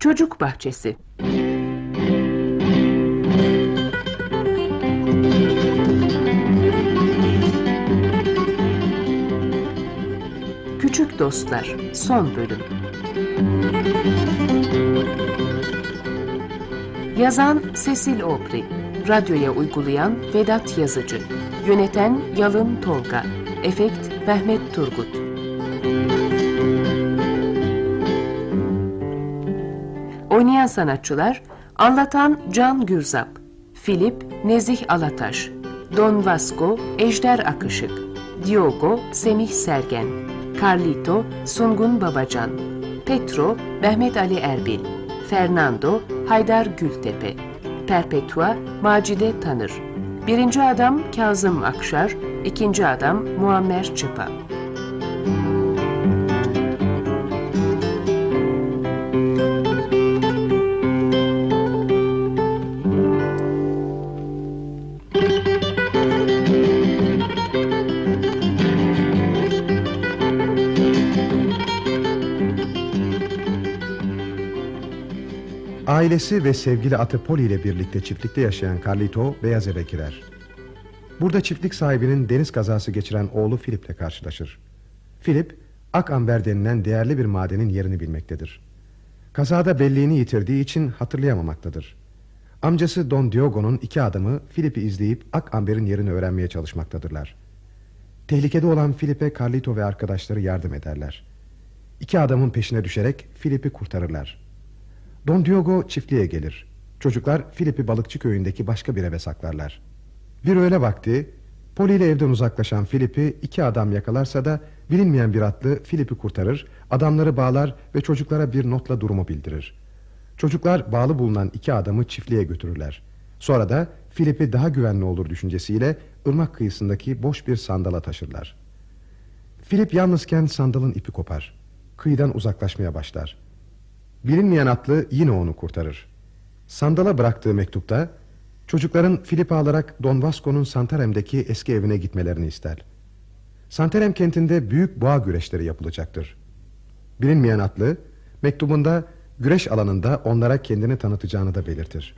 Çocuk Bahçesi. Küçük Dostlar Son Bölüm. Yazan Cecil Aubrey Radyoya uygulayan Vedat Yazıcı. Yöneten Yalın Tolga. Efekt Mehmet Turgut Oynayan sanatçılar Anlatan Can Gürzap Filip Nezih Alataş Don Vasco Ejder Akışık Diogo Semih Sergen Carlito Sungun Babacan Petro Mehmet Ali Erbil Fernando Haydar Gültepe Perpetua Macide Tanır Birinci adam Kazım Akşar ikinci adam Muammer Çıpa Ailesi ve sevgili atı Poli ile birlikte çiftlikte yaşayan Carlito beyaz eve girer. Burada çiftlik sahibinin deniz kazası geçiren oğlu Philip ile karşılaşır. Philip, ak amber denilen değerli bir madenin yerini bilmektedir. Kazada belliğini yitirdiği için hatırlayamamaktadır. Amcası Don Diogo'nun iki adamı Philip'i izleyip ak amberin yerini öğrenmeye çalışmaktadırlar. Tehlikede olan Philip'e Carlito ve arkadaşları yardım ederler. İki adamın peşine düşerek Philip'i kurtarırlar. Don Diogo çiftliğe gelir. Çocuklar Filip'i balıkçı köyündeki başka bir eve saklarlar. Bir öğle vakti Poli ile evden uzaklaşan Filip'i iki adam yakalarsa da bilinmeyen bir atlı Filip'i kurtarır, adamları bağlar ve çocuklara bir notla durumu bildirir. Çocuklar bağlı bulunan iki adamı çiftliğe götürürler. Sonra da Filip'i daha güvenli olur düşüncesiyle ırmak kıyısındaki boş bir sandala taşırlar. Filip yalnızken sandalın ipi kopar. Kıyıdan uzaklaşmaya başlar. Bilinmeyen atlı yine onu kurtarır. Sandala bıraktığı mektupta çocukların Filip'i alarak Don Vasco'nun Santarem'deki eski evine gitmelerini ister. Santarem kentinde büyük boğa güreşleri yapılacaktır. Bilinmeyen atlı mektubunda güreş alanında onlara kendini tanıtacağını da belirtir.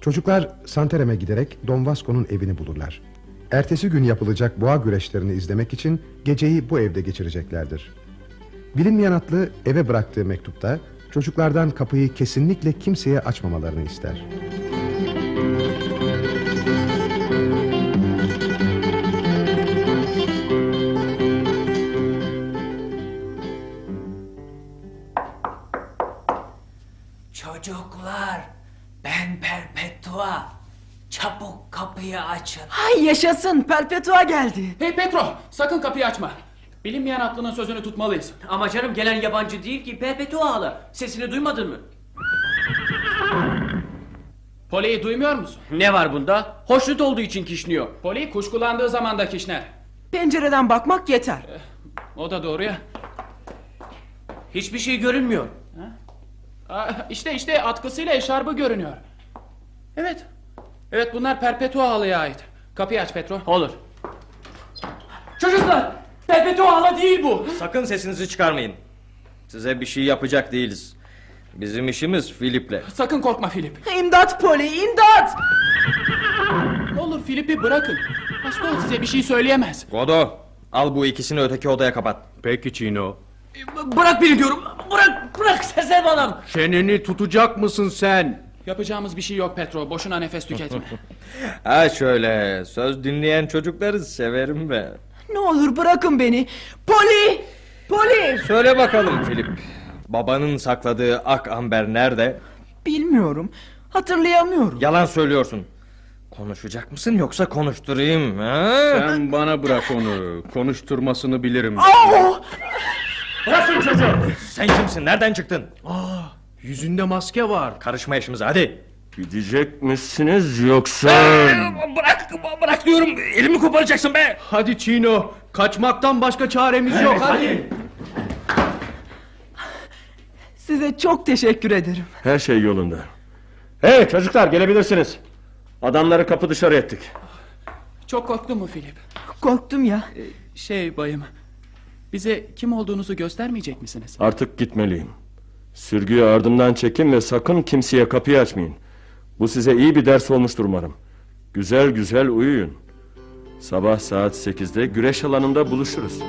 Çocuklar Santarem'e giderek Don Vasco'nun evini bulurlar. Ertesi gün yapılacak boğa güreşlerini izlemek için geceyi bu evde geçireceklerdir. Bilinmeyen atlı eve bıraktığı mektupta Çocuklardan kapıyı kesinlikle kimseye açmamalarını ister. Çocuklar, ben Perpetua. Çabuk kapıyı açın. Hay yaşasın, Perpetua geldi. Hey Petro, sakın kapıyı açma. Bilinmeyen atlının sözünü tutmalıyız. Ama canım gelen yabancı değil ki Perpetua hala. Sesini duymadın mı? Poli'yi duymuyor musun? Ne var bunda? Hoşnut olduğu için kişniyor. Poli kuşkulandığı zaman da kişner. Pencereden bakmak yeter. O da doğru ya. Hiçbir şey görünmüyor. Aa, işte işte atkısıyla eşarbı görünüyor. Evet. Evet bunlar Perpetua halıya ait. Kapıyı aç Petro. Olur. Çocuklar! Perpetua hala değil bu. Sakın sesinizi çıkarmayın. Size bir şey yapacak değiliz. Bizim işimiz Filip'le. Sakın korkma Filip. İmdat Poli, imdat! Ne olur Filip'i bırakın. Hasta o size bir şey söyleyemez. Godo, al bu ikisini öteki odaya kapat. Peki Çino. Bırak beni diyorum. Bırak, bırak Sezer adam. Çeneni tutacak mısın sen? Yapacağımız bir şey yok Petro. Boşuna nefes tüketme. Ha şöyle, söz dinleyen çocukları severim be. Ne olur bırakın beni. Poli! Poli! Söyle bakalım Filip. Babanın sakladığı ak amber nerede? Bilmiyorum. Hatırlayamıyorum. Yalan söylüyorsun. Konuşacak mısın yoksa konuşturayım ha? Sen bana bırak onu. Konuşturmasını bilirim. Aa! Bırakın çocuğu. Sen kimsin? Nereden çıktın? Aa, yüzünde maske var. Karışma işimize hadi. Gidecek misiniz yoksa... Bırak, bırak diyorum. Elimi koparacaksın be. Hadi Çino. Kaçmaktan başka çaremiz yok. Hadi. Size çok teşekkür ederim. Her şey yolunda. Hey çocuklar gelebilirsiniz. Adamları kapı dışarı ettik. Çok korktun mu Filip? Korktum ya. Şey bayım. Bize kim olduğunuzu göstermeyecek misiniz? Artık gitmeliyim. Sürgüyü ardından çekin ve sakın kimseye kapıyı açmayın. Bu size iyi bir ders olmuştur umarım. Güzel güzel uyuyun. Sabah saat 8'de güreş alanında buluşuruz.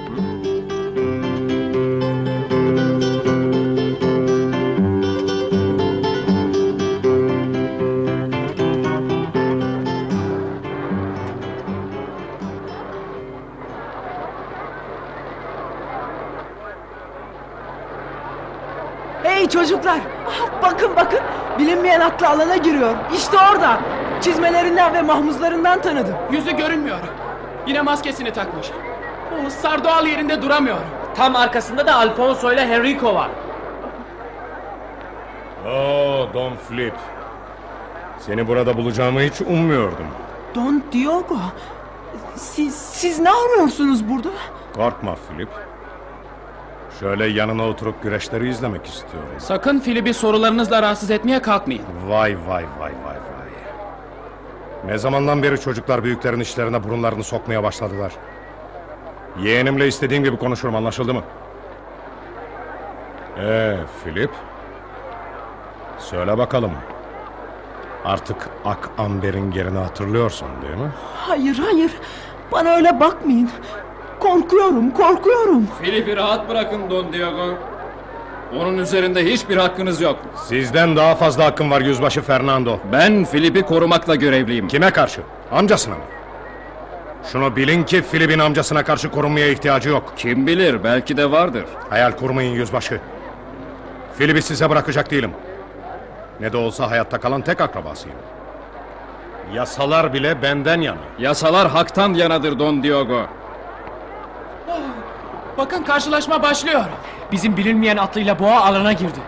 Hey çocuklar. Bakın bakın. Bilinmeyen atlı alana giriyor. İşte orada. Çizmelerinden ve mahmuzlarından tanıdım. Yüzü görünmüyor. Yine maskesini takmış. O sardoğal yerinde duramıyor. Tam arkasında da Alfonso ile Henrico var. Oo Don Flip. Seni burada bulacağımı hiç ummuyordum. Don Diogo. Siz, siz ne arıyorsunuz burada? Korkma Flip. Şöyle yanına oturup güreşleri izlemek istiyorum. Sakın Filip'i sorularınızla rahatsız etmeye kalkmayın. Vay vay vay vay vay. Ne zamandan beri çocuklar büyüklerin işlerine burunlarını sokmaya başladılar. Yeğenimle istediğim gibi konuşurum anlaşıldı mı? Ee Filip. Söyle bakalım. Artık Ak Amber'in yerini hatırlıyorsun değil mi? Hayır hayır. Bana öyle bakmayın. Korkuyorum korkuyorum. Filip'i rahat bırakın Don Diego. Onun üzerinde hiçbir hakkınız yok. Sizden daha fazla hakkım var yüzbaşı Fernando. Ben Filip'i korumakla görevliyim. Kime karşı? Amcasına mı? Şunu bilin ki Filip'in amcasına karşı korunmaya ihtiyacı yok. Kim bilir belki de vardır. Hayal kurmayın yüzbaşı. Filip'i size bırakacak değilim. Ne de olsa hayatta kalan tek akrabasıyım. Yasalar bile benden yana. Yasalar haktan yanadır Don Diego. Bakın karşılaşma başlıyor. Bizim bilinmeyen atlıyla boğa alana girdi.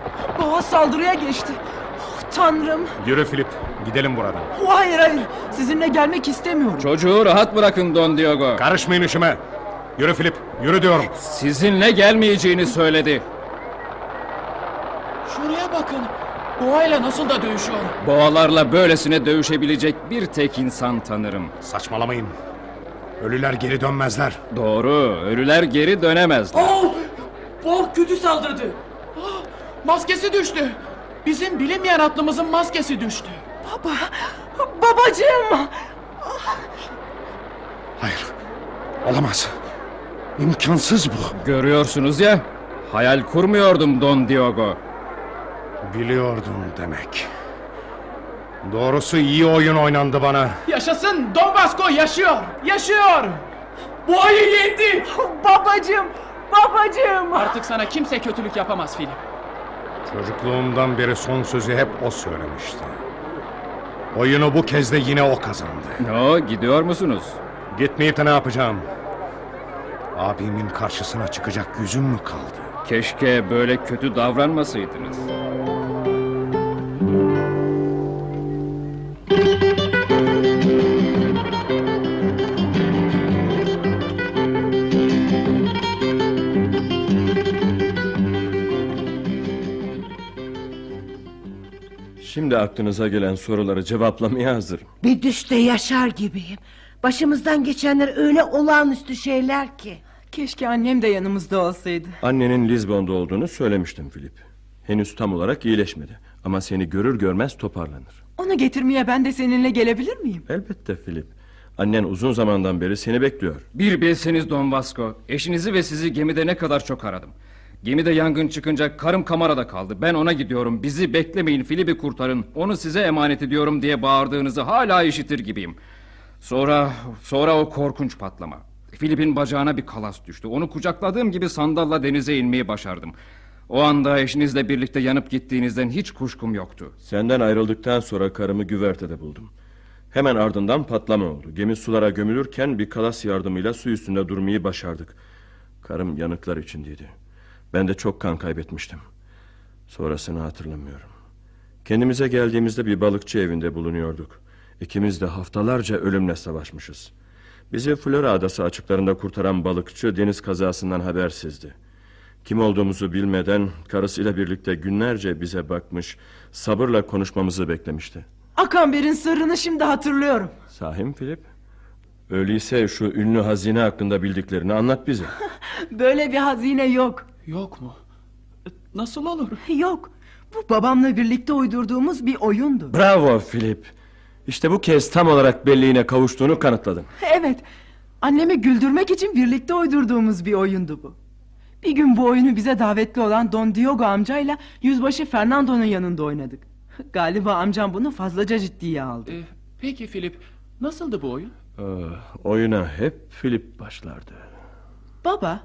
Boğa saldırıya geçti. Oh, tanrım. Yürü Filip, gidelim buradan. Oh, hayır hayır. Sizinle gelmek istemiyorum. Çocuğu rahat bırakın Don Diego. Karışmayın işime. Yürü Filip, yürü diyorum. Sizinle gelmeyeceğini söyledi. Şuraya bakın. Boğayla nasıl da dövüşüyor. Boğalarla böylesine dövüşebilecek bir tek insan tanırım. Saçmalamayın. Ölüler geri dönmezler. Doğru, ölüler geri dönemezler. Oh! Boğa kötü saldırdı. Maskesi düştü. Bizim bilinmeyen atlımızın maskesi düştü. Baba. Babacığım. Hayır, olamaz. İmkansız bu. Görüyorsunuz ya, hayal kurmuyordum Don Diego. Biliyordum demek. Doğrusu iyi oyun oynandı bana. Yaşasın Don Vasco yaşıyor. Yaşıyor. Boğayı yendi. Babacığım. Babacığım. Artık sana kimse kötülük yapamaz Filip. Çocukluğumdan beri son sözü hep o söylemişti. Oyunu bu kez de yine o kazandı. No, gidiyor musunuz? Gitmeyip de ne yapacağım? Abimin karşısına çıkacak yüzüm mü kaldı? Keşke böyle kötü davranmasaydınız. Şimdi aklınıza gelen soruları cevaplamaya hazırım. Bir düşte yaşar gibiyim. Başımızdan geçenler öyle olağanüstü şeyler ki. Keşke annem de yanımızda olsaydı. Annenin Lizbon'da olduğunu söylemiştim Filip. Henüz tam olarak iyileşmedi. Ama seni görür görmez toparlanır. Onu getirmeye ben de seninle gelebilir miyim? Elbette Filip. Annen uzun zamandan beri seni bekliyor. Bir bilseniz Don Vasco, eşinizi ve sizi gemide ne kadar çok aradım. Gemide yangın çıkınca karım kamerada kaldı. Ben ona gidiyorum. Bizi beklemeyin. Filip'i kurtarın. Onu size emanet ediyorum diye bağırdığınızı hala işitir gibiyim. Sonra sonra o korkunç patlama. Filip'in bacağına bir kalas düştü. Onu kucakladığım gibi sandalla denize inmeyi başardım. O anda eşinizle birlikte yanıp gittiğinizden hiç kuşkum yoktu. Senden ayrıldıktan sonra karımı güvertede buldum. Hemen ardından patlama oldu. Gemi sulara gömülürken bir kalas yardımıyla su üstünde durmayı başardık. Karım yanıklar içindeydi. Ben de çok kan kaybetmiştim. Sonrasını hatırlamıyorum. Kendimize geldiğimizde bir balıkçı evinde bulunuyorduk. İkimiz de haftalarca ölümle savaşmışız. Bizi Flora adası açıklarında kurtaran balıkçı deniz kazasından habersizdi. Kim olduğumuzu bilmeden karısıyla birlikte günlerce bize bakmış, sabırla konuşmamızı beklemişti. Akamber'in sırrını şimdi hatırlıyorum. Sahim Filip? Öyleyse şu ünlü hazine hakkında bildiklerini anlat bize. Böyle bir hazine yok. Yok mu? Nasıl olur? Yok. Bu babamla birlikte uydurduğumuz bir oyundu. Bravo Filip. İşte bu kez tam olarak belliğine kavuştuğunu kanıtladın. Evet. Annemi güldürmek için birlikte uydurduğumuz bir oyundu bu. Bir gün bu oyunu bize davetli olan Don Diogo amcayla yüzbaşı Fernando'nun yanında oynadık. Galiba amcam bunu fazlaca ciddiye aldı. Ee, peki Filip, nasıldı bu oyun? Ee, oyuna hep Filip başlardı. Baba,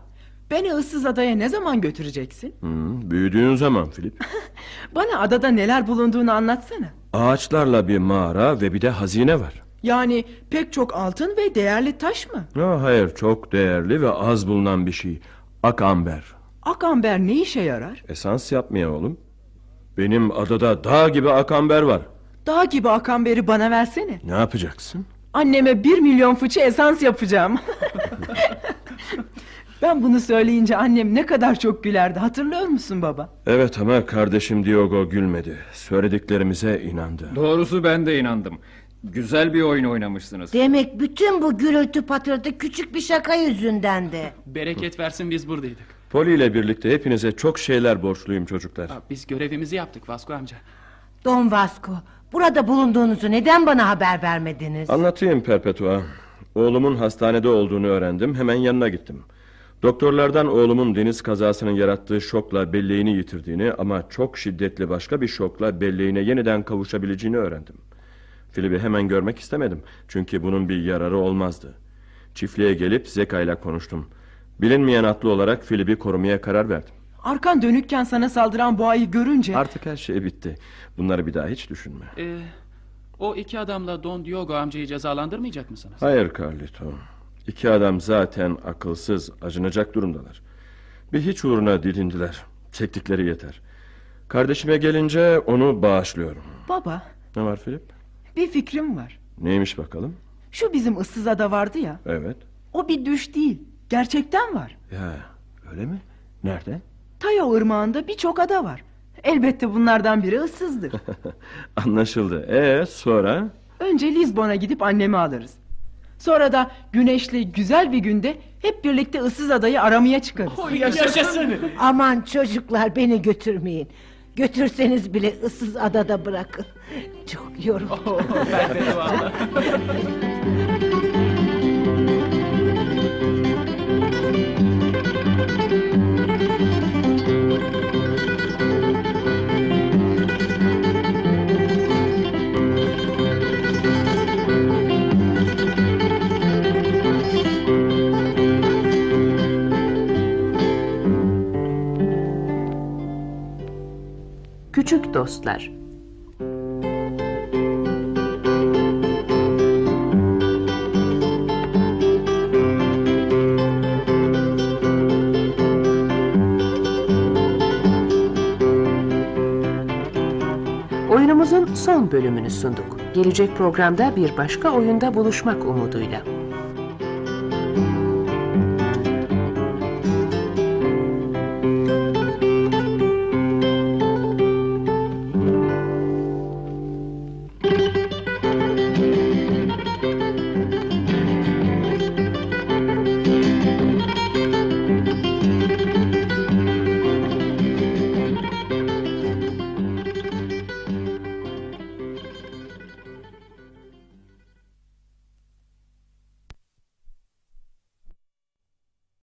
beni ıssız adaya ne zaman götüreceksin? Hmm, büyüdüğün zaman Filip. Bana adada neler bulunduğunu anlatsana. Ağaçlarla bir mağara ve bir de hazine var. Yani pek çok altın ve değerli taş mı? Ha, hayır çok değerli ve az bulunan bir şey. Akamber. Akamber ne işe yarar? Esans yapmaya oğlum. Benim adada dağ gibi akamber var. Dağ gibi akamberi bana versene. Ne yapacaksın? Anneme bir milyon fıçı esans yapacağım. ben bunu söyleyince annem ne kadar çok gülerdi hatırlıyor musun baba? Evet ama kardeşim Diogo gülmedi. Söylediklerimize inandı. Doğrusu ben de inandım. Güzel bir oyun oynamışsınız. Demek bütün bu gürültü patırtı küçük bir şaka yüzündendi. Bereket versin biz buradaydık. Poli ile birlikte hepinize çok şeyler borçluyum çocuklar. Aa, Biz görevimizi yaptık Vasco amca. Don Vasco, burada bulunduğunuzu neden bana haber vermediniz? Anlatayım Perpetua. Oğlumun hastanede olduğunu öğrendim. Hemen yanına gittim. Doktorlardan oğlumun deniz kazasının yarattığı şokla belleğini yitirdiğini ama çok şiddetli başka bir şokla belleğine yeniden kavuşabileceğini öğrendim. Filip'i hemen görmek istemedim. Çünkü bunun bir yararı olmazdı. Çiftliğe gelip Zeka ile konuştum. Bilinmeyen atlı olarak Filip'i korumaya karar verdim. Arkan dönükken sana saldıran boğayı görünce... Artık her şey bitti. Bunları bir daha hiç düşünme. Ee, o iki adamla Don Diogo amcayı cezalandırmayacak mısınız? Hayır Carlito. İki adam zaten akılsız, acınacak durumdalar. Bir hiç uğruna didindiler. Çektikleri yeter. Kardeşime gelince onu bağışlıyorum. Baba, Ne var Filip? bir fikrim var. Neymiş bakalım? Şu bizim ıssız ada vardı ya, Evet. o bir düş değil, gerçekten var. Ya öyle mi? Nerede? Tayo ırmağında birçok ada var. Elbette bunlardan biri ıssızdır. Anlaşıldı. Ee sonra? Önce Lizbon'a gidip annemi alırız. Sonra da güneşli güzel bir günde hep birlikte ıssız adayı aramaya çıkarız. Yaşasın. Aman çocuklar beni götürmeyin. Götürseniz bile ıssız adada bırakın. Çok yoruldum. ben de Dostlar Oyunumuzun son bölümünü sunduk. Gelecek programda bir başka oyunda buluşmak umuduyla.